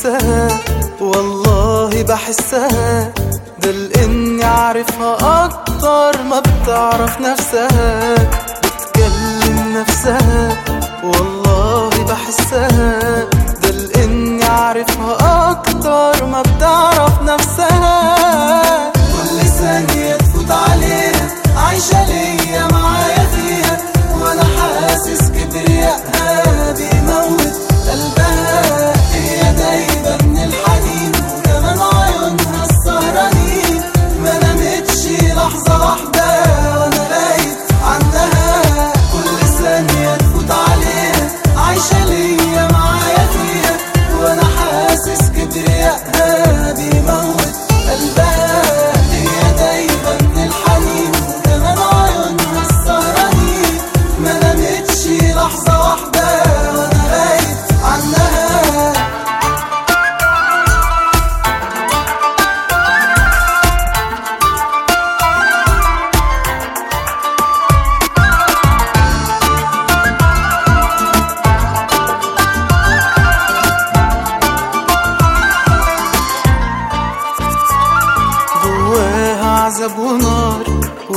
بحسها والله بحسها. ده لاني عارفها أكتر ما بتعرف نفسها. بتكلم نفسها والله بحسها.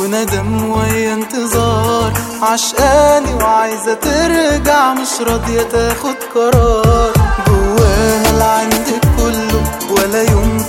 وندم ويا انتظار. عشقاني وعايزة ترجع مش راضية تاخد قرار. جواها اللي عندك كله ولا يوم